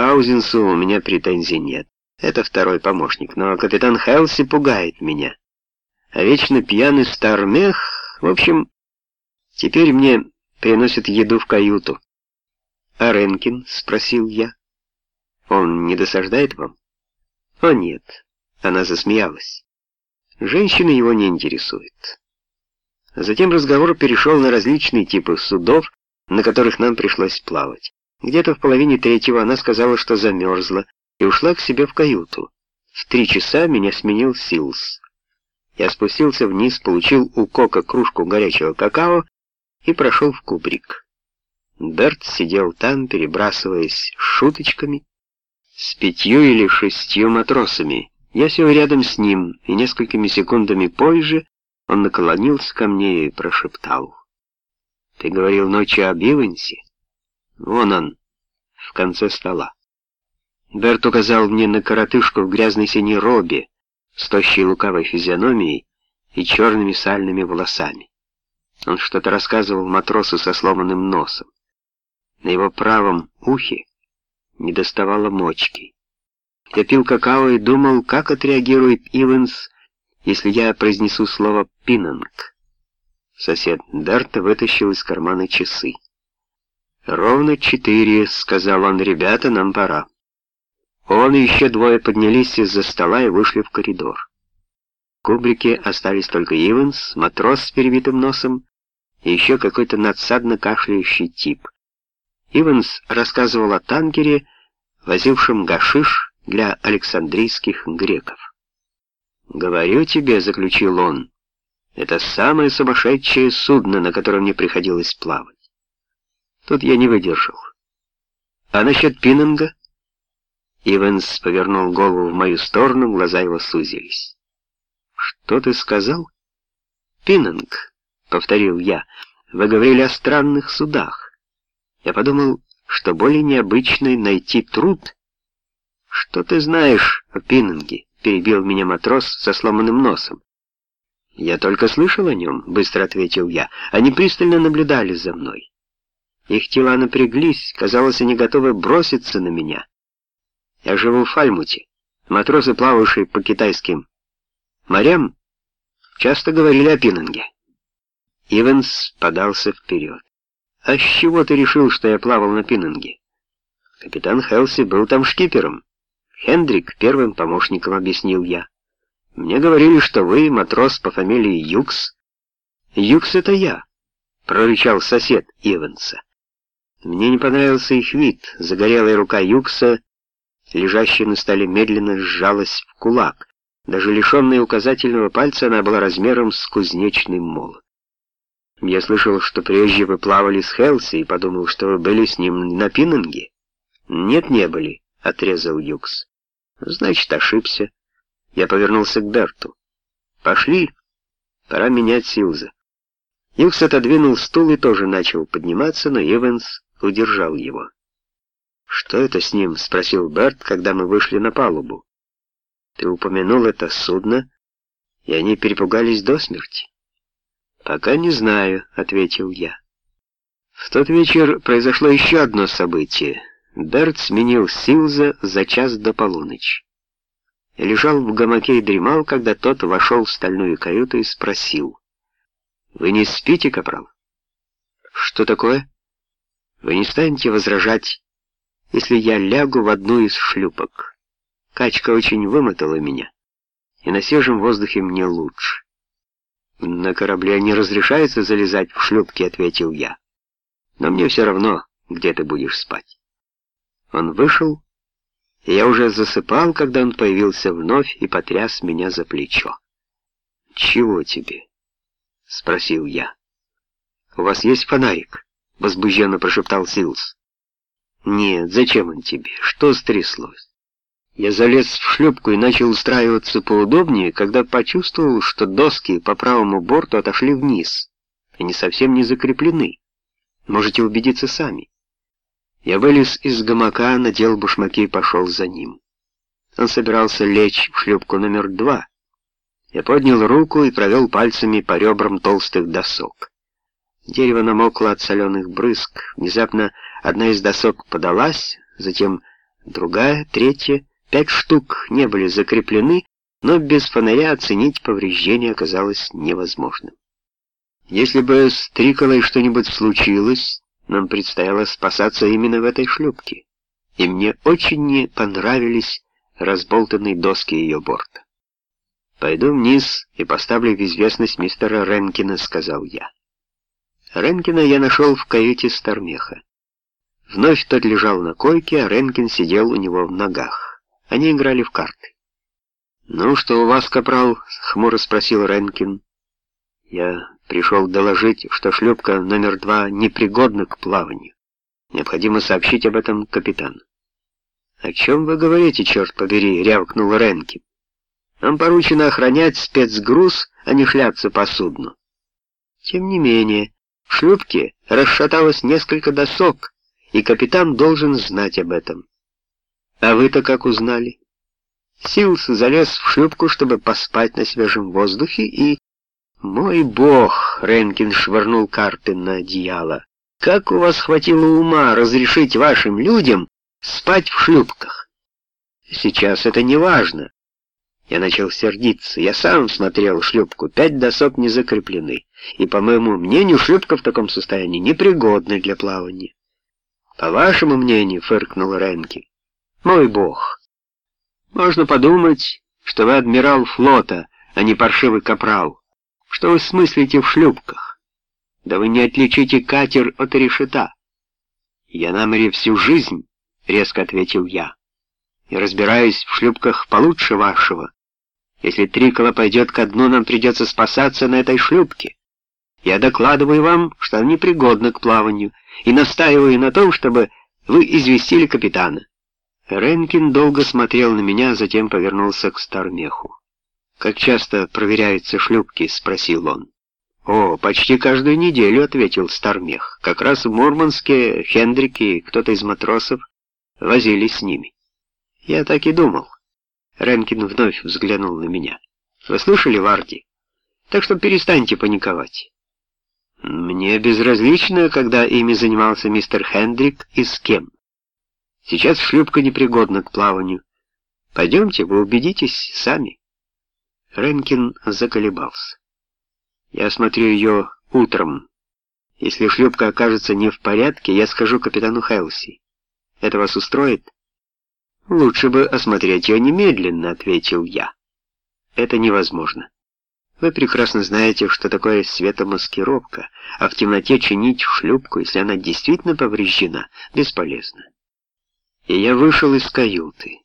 Хаузенсу у меня претензий нет. Это второй помощник, но капитан Хелси пугает меня. А вечно пьяный стармех, в общем, теперь мне приносят еду в каюту. «А Ренкин?» — спросил я. «Он не досаждает вам?» «О, нет», — она засмеялась. «Женщины его не интересуют». Затем разговор перешел на различные типы судов, на которых нам пришлось плавать. Где-то в половине третьего она сказала, что замерзла, и ушла к себе в каюту. В три часа меня сменил Силс. Я спустился вниз, получил у Кока кружку горячего какао и прошел в кубрик. Берт сидел там, перебрасываясь шуточками, с пятью или шестью матросами. Я сел рядом с ним, и несколькими секундами позже он наклонился ко мне и прошептал. «Ты говорил ночью об Ивенсе? Вон он, в конце стола». Берт указал мне на коротышку в грязной синей робе, с тощей лукавой физиономией и черными сальными волосами. Он что-то рассказывал матросу со сломанным носом. На его правом ухе не доставало мочки. Я пил какао и думал, как отреагирует Ивенс, если я произнесу слово «пинанг». Сосед Дарта вытащил из кармана часы. «Ровно четыре», — сказал он, — «ребята, нам пора». Он и еще двое поднялись из-за стола и вышли в коридор. В кубрике остались только Ивенс, матрос с перебитым носом и еще какой-то надсадно кашляющий тип. Иванс рассказывал о танкере, возившем гашиш для александрийских греков. «Говорю тебе», — заключил он, — «это самое сумасшедшее судно, на котором мне приходилось плавать». Тут я не выдержал. «А насчет Пиннинга?» Иванс повернул голову в мою сторону, глаза его сузились. «Что ты сказал?» «Пиннинг», — повторил я, — «вы говорили о странных судах». Я подумал, что более необычный найти труд. «Что ты знаешь о Пиннинге?» — перебил меня матрос со сломанным носом. «Я только слышал о нем», — быстро ответил я. «Они пристально наблюдали за мной. Их тела напряглись, казалось, они готовы броситься на меня. Я живу в Фальмуте. Матросы, плававшие по китайским морям, часто говорили о Пиннинге». Иванс подался вперед. «А с чего ты решил, что я плавал на Пиннинге?» «Капитан Хелси был там шкипером. Хендрик первым помощником», — объяснил я. «Мне говорили, что вы матрос по фамилии Юкс». «Юкс — это я», — прорычал сосед Иванса. Мне не понравился их вид. Загорелая рука Юкса, лежащая на столе, медленно сжалась в кулак. Даже лишенная указательного пальца она была размером с кузнечный молот. Я слышал, что прежде вы плавали с Хелси и подумал, что вы были с ним на Пиннинге. Нет, не были, отрезал Юкс. Значит, ошибся. Я повернулся к Берту. Пошли, пора менять Силза. Юкс отодвинул стул и тоже начал подниматься, но Эванс удержал его. «Что это с ним?» — спросил Берт, когда мы вышли на палубу. «Ты упомянул это судно, и они перепугались до смерти». «Пока не знаю», — ответил я. В тот вечер произошло еще одно событие. Берт сменил Силза за час до полуночи. Лежал в гамаке и дремал, когда тот вошел в стальную каюту и спросил. «Вы не спите, капрал?» «Что такое?» «Вы не станете возражать, если я лягу в одну из шлюпок. Качка очень вымотала меня, и на свежем воздухе мне лучше». «На корабле не разрешается залезать в шлюпки», — ответил я. «Но мне все равно, где ты будешь спать». Он вышел, и я уже засыпал, когда он появился вновь и потряс меня за плечо. «Чего тебе?» — спросил я. «У вас есть фонарик?» — возбужденно прошептал Силс. «Нет, зачем он тебе? Что стряслось?» Я залез в шлюпку и начал устраиваться поудобнее, когда почувствовал, что доски по правому борту отошли вниз. Они совсем не закреплены. Можете убедиться сами. Я вылез из гамака, надел башмаки и пошел за ним. Он собирался лечь в шлюпку номер два. Я поднял руку и провел пальцами по ребрам толстых досок. Дерево намокло от соленых брызг. Внезапно одна из досок подалась, затем другая, третья, пять штук не были закреплены, но без фонаря оценить повреждения оказалось невозможным. Если бы с Триколой что-нибудь случилось, нам предстояло спасаться именно в этой шлюпке, и мне очень не понравились разболтанные доски ее борта. «Пойду вниз и поставлю в известность мистера Ренкина», — сказал я. Ренкина я нашел в каюте Стармеха. Вновь тот лежал на койке, а Ренкин сидел у него в ногах. Они играли в карты. «Ну, что у вас, капрал?» — хмуро спросил Ренкин. «Я пришел доложить, что шлюпка номер два непригодна к плаванию. Необходимо сообщить об этом капитану». «О чем вы говорите, черт побери?» — рявкнул Ренкин. «Нам поручено охранять спецгруз, а не шляться по судну». Тем не менее, в шлюпке расшаталось несколько досок, и капитан должен знать об этом. А вы-то как узнали? Силс залез в шлюпку, чтобы поспать на свежем воздухе, и... Мой бог, Ренкин швырнул карты на одеяло. Как у вас хватило ума разрешить вашим людям спать в шлюпках? Сейчас это не важно. Я начал сердиться. Я сам смотрел шлюпку, пять досок не закреплены. И, по моему мнению, шлюпка в таком состоянии непригодна для плавания. По вашему мнению, фыркнул Ренки. Мой бог. Можно подумать, что вы адмирал флота, а не паршивый капрал. Что вы смыслите в шлюпках? Да вы не отличите катер от решета. Я на море всю жизнь, резко ответил я. И разбираюсь в шлюпках получше вашего. Если Трикола пойдет ко дну, нам придется спасаться на этой шлюпке. Я докладываю вам, что она непригодна к плаванию, и настаиваю на том, чтобы вы известили капитана. Ренкин долго смотрел на меня, затем повернулся к Стармеху. «Как часто проверяются шлюпки?» — спросил он. «О, почти каждую неделю», — ответил Стармех. «Как раз в Мурманске Хендрик и кто-то из матросов возились с ними». «Я так и думал». Ренкин вновь взглянул на меня. «Вы слышали, Варди? Так что перестаньте паниковать». «Мне безразлично, когда ими занимался мистер Хендрик и с кем». Сейчас шлюпка непригодна к плаванию. Пойдемте, вы убедитесь сами. Ренкин заколебался. Я осмотрю ее утром. Если шлюпка окажется не в порядке, я скажу капитану Хелси. Это вас устроит? Лучше бы осмотреть ее немедленно, ответил я. Это невозможно. Вы прекрасно знаете, что такое светомаскировка, а в темноте чинить шлюпку, если она действительно повреждена, бесполезно и я вышел из каюты.